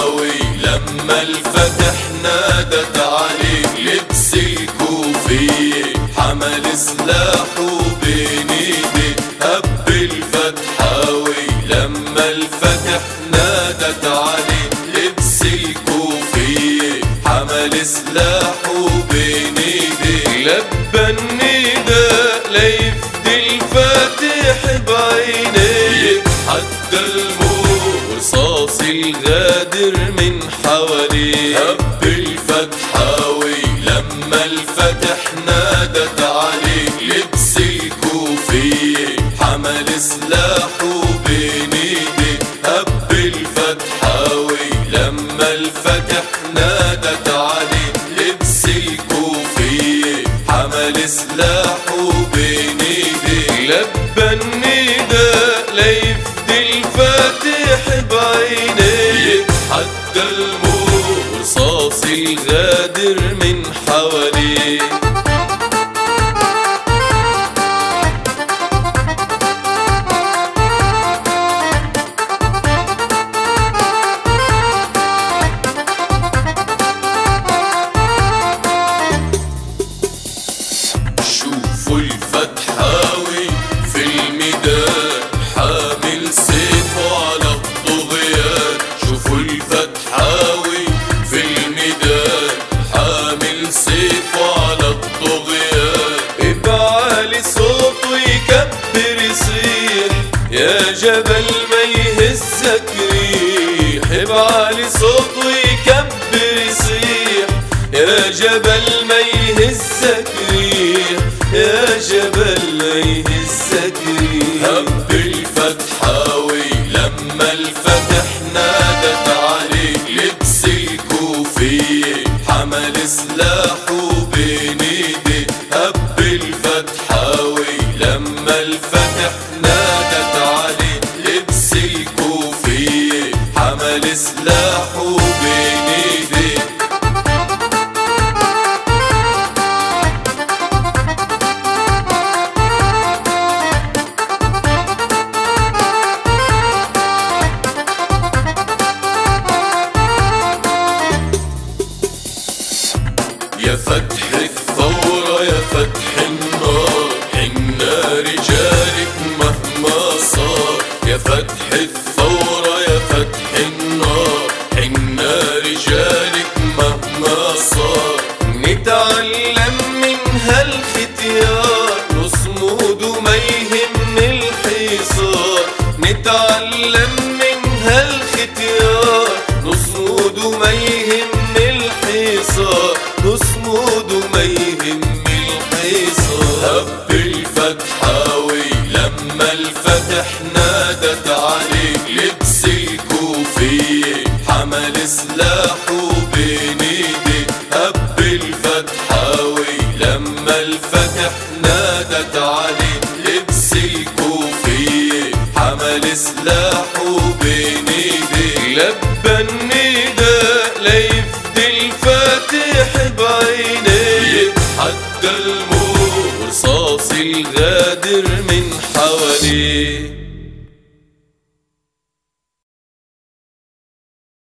الفتحاوي لما الفتح نادت عليه لبس الكوفية حمل سلاحه بين ايديه هب الفتحاوي. لما الفتح نادت عليه لبس الكوفية حمل سلاحه بين ايديه لبى النداء ليفدي الفاتح بعينيه. حتى الموت رصاص حواليه هب الفتحاوي لما الفتح نادت عليه لبس الكوفية حمل سلاحه بين ايديه هب الفتحاوي لما الفتح نادت عليه لبس الكوفية حمل سلاحه بين ايديه لبى النداء ليفدي الغادر من حواليه شوفوا ابعالي صوته يكبر يصيح يا جبل ما يهزك ريح. يا جبل ما يهزك ريح. هب الفتحاوي لما الفتح نادت عليه لبس الكوفية. حمل سلاحه بين ايديه هب الفتحاوي لما الفتح نادت يا فتح الثورة يا فتح النار. حنا رجالك مهما صار. يا فتح الثورة يا فتح النار. حنا رجالك مهما صار. نتعلم من هالختيار نصمود وما يهم الحصار نتعلم من هالختيار نصمود وما يهم الفتح نادت عليه لبس الكوفية حمل سلاحه بين ايديه لبى النداء ليفدي الفاتح بعينيه حتى الموت رصاص الغادر من حواليه